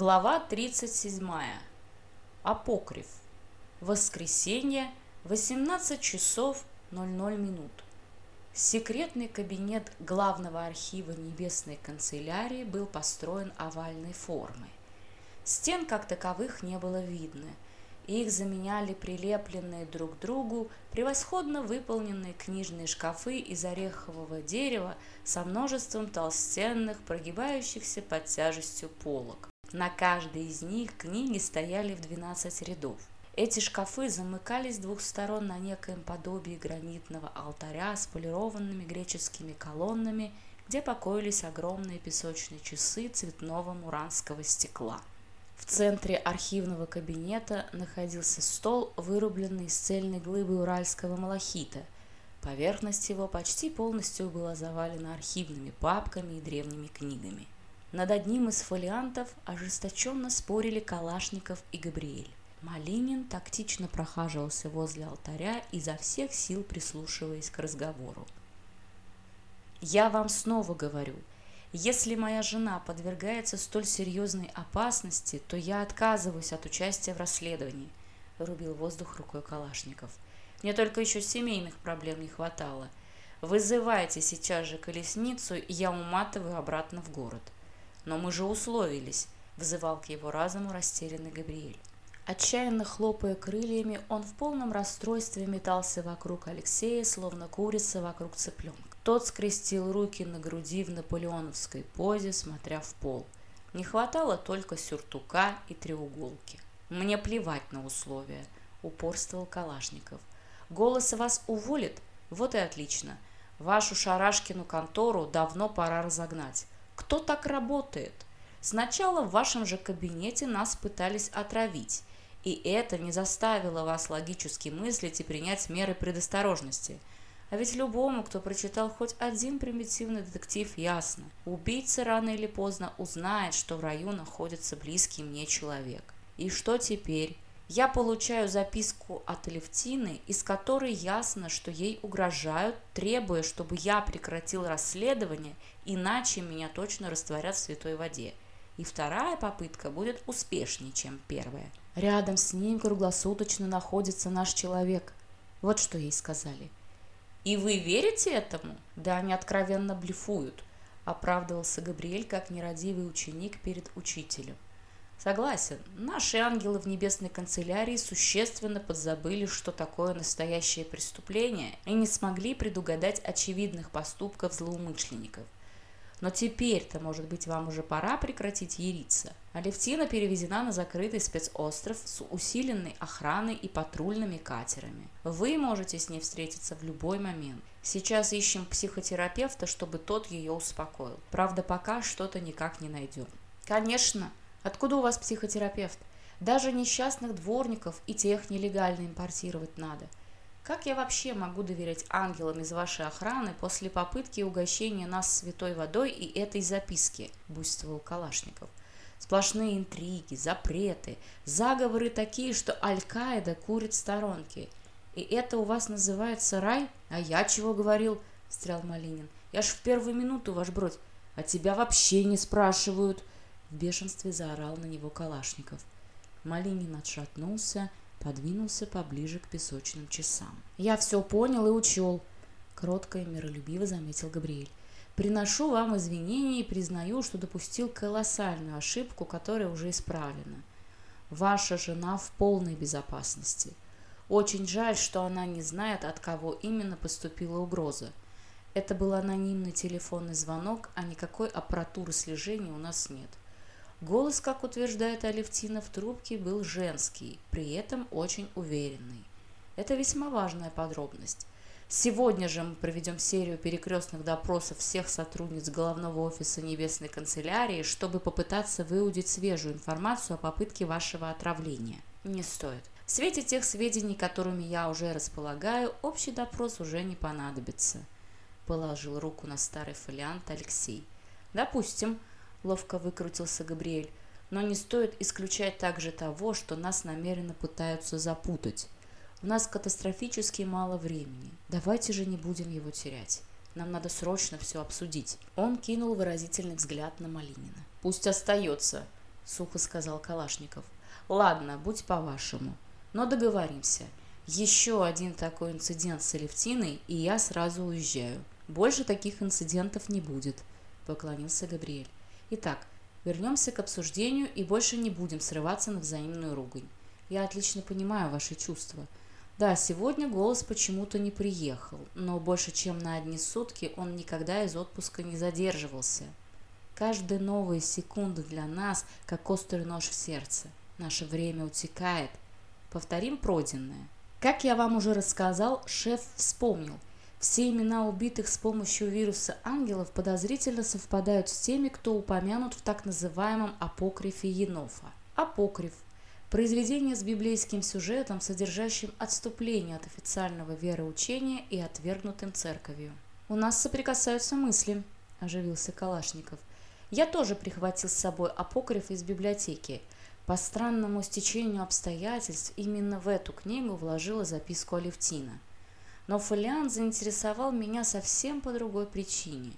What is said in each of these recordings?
Глава 37. Апокриф. Воскресенье, 18 часов 00 минут. Секретный кабинет главного архива Небесной канцелярии был построен овальной формы. Стен как таковых не было видно, их заменяли прилепленные друг к другу превосходно выполненные книжные шкафы из орехового дерева со множеством толстенных, прогибающихся под тяжестью полок. На каждой из них книги стояли в 12 рядов. Эти шкафы замыкались с двух сторон на некоем подобии гранитного алтаря с полированными греческими колоннами, где покоились огромные песочные часы цветного муранского стекла. В центре архивного кабинета находился стол, вырубленный из цельной глыбы уральского малахита. Поверхность его почти полностью была завалена архивными папками и древними книгами. Над одним из фолиантов ожесточенно спорили Калашников и Габриэль. Малинин тактично прохаживался возле алтаря, изо всех сил прислушиваясь к разговору. «Я вам снова говорю, если моя жена подвергается столь серьезной опасности, то я отказываюсь от участия в расследовании, рубил воздух рукой Калашников. Мне только еще семейных проблем не хватало. Вызывайте сейчас же колесницу, и я уматываю обратно в город. Но мы же условились, взывал к его разуму растерянный Габриэль. Отчаянно хлопая крыльями, он в полном расстройстве метался вокруг Алексея, словно курица вокруг цыпленка. Тот скрестил руки на груди в наполеоновской позе, смотря в пол. Не хватало только сюртука и треуголки. «Мне плевать на условия», — упорствовал Калашников. «Голос вас уволит? Вот и отлично. Вашу Шарашкину контору давно пора разогнать. кто так работает? Сначала в вашем же кабинете нас пытались отравить, и это не заставило вас логически мыслить и принять меры предосторожности. А ведь любому, кто прочитал хоть один примитивный детектив, ясно. Убийца рано или поздно узнает, что в районе находится близкий мне человек. И что теперь? Я получаю записку от Алевтины, из которой ясно, что ей угрожают, требуя, чтобы я прекратил расследование, иначе меня точно растворят в святой воде. И вторая попытка будет успешнее, чем первая. Рядом с ним круглосуточно находится наш человек. Вот что ей сказали. И вы верите этому? Да они откровенно блефуют, оправдывался Габриэль как нерадивый ученик перед учителем. Согласен, наши ангелы в небесной канцелярии существенно подзабыли, что такое настоящее преступление, и не смогли предугадать очевидных поступков злоумышленников. Но теперь-то, может быть, вам уже пора прекратить ериться. Алевтина перевезена на закрытый спецостров с усиленной охраной и патрульными катерами. Вы можете с ней встретиться в любой момент. Сейчас ищем психотерапевта, чтобы тот ее успокоил. Правда, пока что-то никак не найдем. Конечно, Откуда у вас психотерапевт? Даже несчастных дворников и тех нелегально импортировать надо. Как я вообще могу доверять ангелам из вашей охраны после попытки угощения нас святой водой и этой записки?» – буйствовал Калашников. Сплошные интриги, запреты, заговоры такие, что Аль-Каида курит сторонки. И это у вас называется рай? А я чего говорил? – встрял Малинин. «Я ж в первую минуту, ваш бродь, а тебя вообще не спрашивают!» – В бешенстве заорал на него Калашников. Малинин отшатнулся подвинулся поближе к песочным часам. «Я все понял и учел», — кротко и миролюбиво заметил Габриэль. «Приношу вам извинения и признаю, что допустил колоссальную ошибку, которая уже исправлена. Ваша жена в полной безопасности. Очень жаль, что она не знает, от кого именно поступила угроза. Это был анонимный телефонный звонок, а никакой аппаратуры слежения у нас нет. Голос, как утверждает Алевтина, в трубке был женский, при этом очень уверенный. Это весьма важная подробность. Сегодня же мы проведем серию перекрестных допросов всех сотрудниц Головного офиса Небесной канцелярии, чтобы попытаться выудить свежую информацию о попытке вашего отравления. Не стоит. В свете тех сведений, которыми я уже располагаю, общий допрос уже не понадобится. Положил руку на старый фолиант Алексей. Допустим, ловко выкрутился Габриэль. Но не стоит исключать также того, что нас намеренно пытаются запутать. У нас катастрофически мало времени. Давайте же не будем его терять. Нам надо срочно все обсудить. Он кинул выразительный взгляд на Малинина. Пусть остается. — сухо сказал Калашников. «Ладно, будь по-вашему. Но договоримся. Еще один такой инцидент с Алевтиной, и я сразу уезжаю. Больше таких инцидентов не будет», — поклонился Габриэль. «Итак, вернемся к обсуждению и больше не будем срываться на взаимную ругань. Я отлично понимаю ваши чувства. Да, сегодня голос почему-то не приехал, но больше чем на одни сутки он никогда из отпуска не задерживался. Каждая новая секунда для нас, как острый нож в сердце. Наше время утекает. Повторим пройденное. Как я вам уже рассказал, шеф вспомнил. Все имена убитых с помощью вируса ангелов подозрительно совпадают с теми, кто упомянут в так называемом апокрифе Енофа. Апокриф – произведение с библейским сюжетом, содержащим отступление от официального вероучения и отвергнутым церковью. «У нас соприкасаются мысли», – оживился Калашников. «Я тоже прихватил с собой апокриф из библиотеки – по странному стечению обстоятельств именно в эту книгу вложила записку Алевтина. Но фолиант заинтересовал меня совсем по другой причине.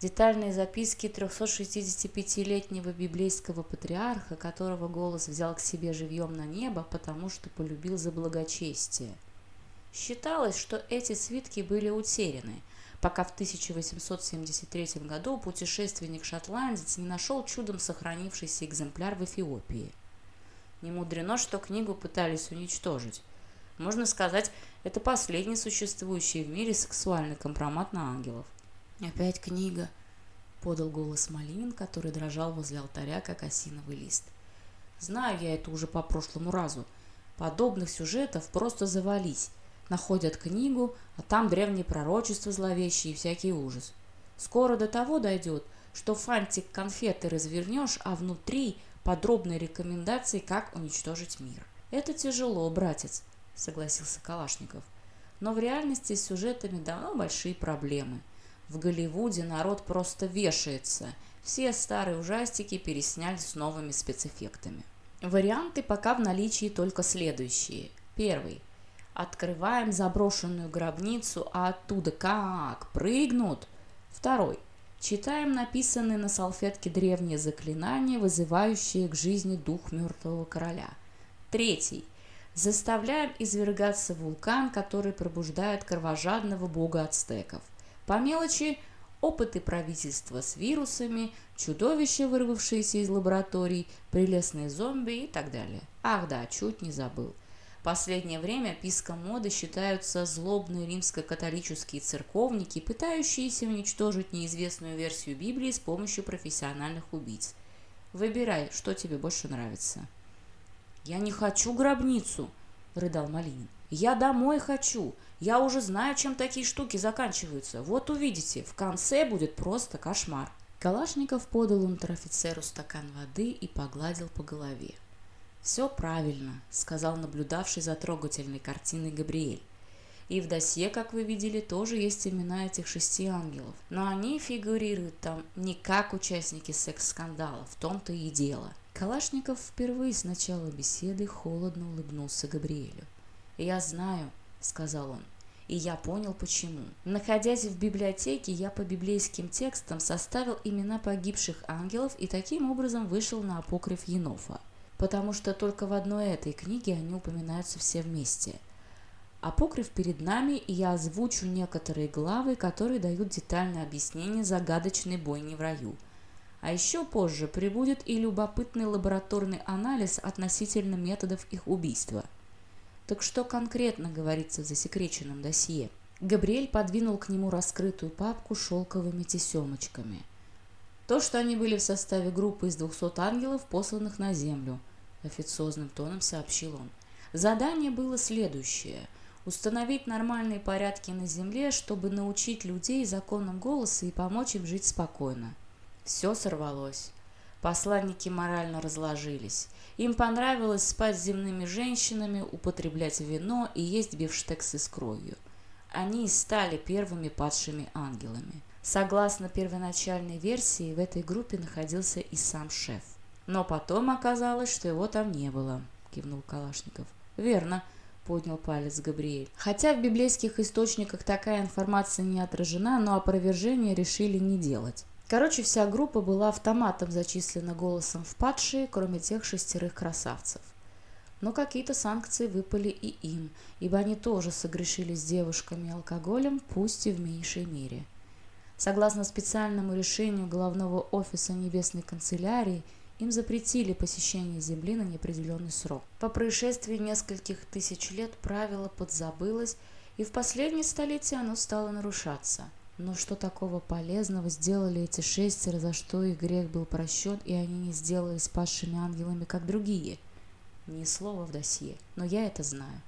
Детальные записки 365-летнего библейского патриарха, которого голос взял к себе живьем на небо, потому что полюбил за благочестие. Считалось, что эти свитки были утеряны, пока в 1873 году путешественник-шотландец не нашел чудом сохранившийся экземпляр в Эфиопии. Не мудрено, что книгу пытались уничтожить. Можно сказать, это последний существующий в мире сексуальный компромат на ангелов. Опять книга, подал голос Малинин, который дрожал возле алтаря, как осиновый лист. Знаю я это уже по прошлому разу. Подобных сюжетов просто завались. Находят книгу, а там древние пророчества зловещие и всякий ужас. Скоро до того дойдет, что фантик конфеты развернешь, а внутри подробные рекомендации, как уничтожить мир. Это тяжело, братец, согласился Калашников. Но в реальности с сюжетами давно большие проблемы. В Голливуде народ просто вешается. Все старые ужастики пересняли с новыми спецэффектами. Варианты пока в наличии только следующие. Первый. Открываем заброшенную гробницу, а оттуда как прыгнут. Второй. Читаем написанные на салфетке древние заклинания, вызывающие к жизни дух мертвого короля. Третий. Заставляем извергаться вулкан, который пробуждает кровожадного бога ацтеков. По мелочи опыты правительства с вирусами, чудовища, вырвавшиеся из лабораторий, прелестные зомби и так далее. Ах да, чуть не забыл. Последнее время писком моды считаются злобные римско-католические церковники, пытающиеся уничтожить неизвестную версию Библии с помощью профессиональных убийц. Выбирай, что тебе больше нравится. «Я не хочу гробницу!» – рыдал Малинин. «Я домой хочу! Я уже знаю, чем такие штуки заканчиваются. Вот увидите, в конце будет просто кошмар!» Калашников подал унтер-офицеру стакан воды и погладил по голове. «Все правильно», — сказал наблюдавший за трогательной картиной Габриэль. И в досье, как вы видели, тоже есть имена этих шести ангелов. Но они фигурируют там не как участники секс-скандала, в том-то и дело. Калашников впервые с начала беседы холодно улыбнулся Габриэлю. «Я знаю», — сказал он, — «и я понял, почему. Находясь в библиотеке, я по библейским текстам составил имена погибших ангелов и таким образом вышел на апокриф Енофа, потому что только в одной этой книге они упоминаются все вместе. Апокриф перед нами, и я озвучу некоторые главы, которые дают детальное объяснение загадочной бойни в раю — а еще позже прибудет и любопытный лабораторный анализ относительно методов их убийства. Так что конкретно говорится в засекреченном досье? Габриэль подвинул к нему раскрытую папку шелковыми тесемочками. То, что они были в составе группы из 200 ангелов, посланных на Землю, официозным тоном сообщил он. Задание было следующее – установить нормальные порядки на Земле, чтобы научить людей законам голоса и помочь им жить спокойно – Все сорвалось. Посланники морально разложились. Им понравилось спать с земными женщинами, употреблять вино и есть бифштексы с кровью. Они и стали первыми падшими ангелами. Согласно первоначальной версии, в этой группе находился и сам шеф. Но потом оказалось, что его там не было, кивнул Калашников. Верно, поднял палец Габриэль. Хотя в библейских источниках такая информация не отражена, но опровержение решили не делать. Короче, вся группа была автоматом зачислена голосом в падшие, кроме тех шестерых красавцев. Но какие-то санкции выпали и им, ибо они тоже согрешили с девушками и алкоголем, пусть и в меньшей мере. Согласно специальному решению главного офиса Небесной канцелярии, им запретили посещение Земли на неопределенный срок. По происшествии нескольких тысяч лет правило подзабылось, и в последние столетия оно стало нарушаться – Но что такого полезного сделали эти шестеро, за что их грех был прощен, и они не сделались падшими ангелами, как другие? Ни слова в досье, но я это знаю.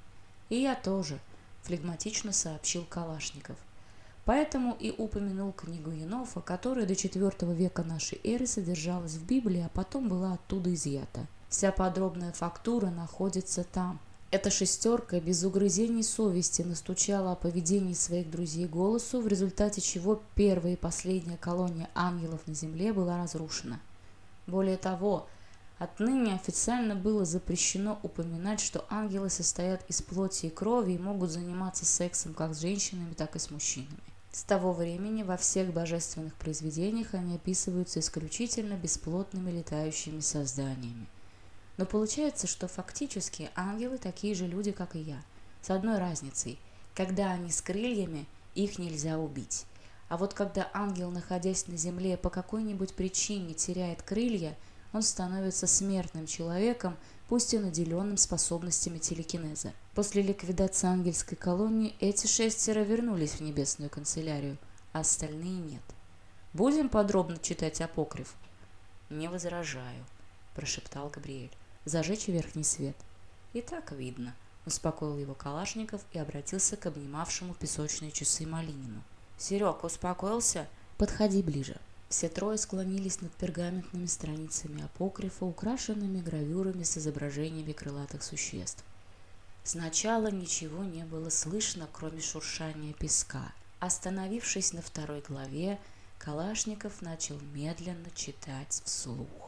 И я тоже, флегматично сообщил Калашников. Поэтому и упомянул книгу Енофа, которая до IV века нашей эры содержалась в Библии, а потом была оттуда изъята. Вся подробная фактура находится там. Эта шестерка без угрызений совести настучала о поведении своих друзей голосу, в результате чего первая и последняя колония ангелов на земле была разрушена. Более того, отныне официально было запрещено упоминать, что ангелы состоят из плоти и крови и могут заниматься сексом как с женщинами, так и с мужчинами. С того времени во всех божественных произведениях они описываются исключительно бесплотными летающими созданиями. Но получается, что фактически ангелы такие же люди, как и я. С одной разницей. Когда они с крыльями, их нельзя убить. А вот когда ангел, находясь на земле, по какой-нибудь причине теряет крылья, он становится смертным человеком, пусть и наделенным способностями телекинеза. После ликвидации ангельской колонии эти шестеро вернулись в небесную канцелярию, а остальные нет. «Будем подробно читать апокриф?» «Не возражаю», – прошептал Габриэль. Зажечь верхний свет. И так видно, успокоил его Калашников и обратился к обнимавшему песочные часы Малинину. Серег, успокоился? Подходи ближе. Все трое склонились над пергаментными страницами апокрифа, украшенными гравюрами с изображениями крылатых существ. Сначала ничего не было слышно, кроме шуршания песка. Остановившись на второй главе, Калашников начал медленно читать вслух.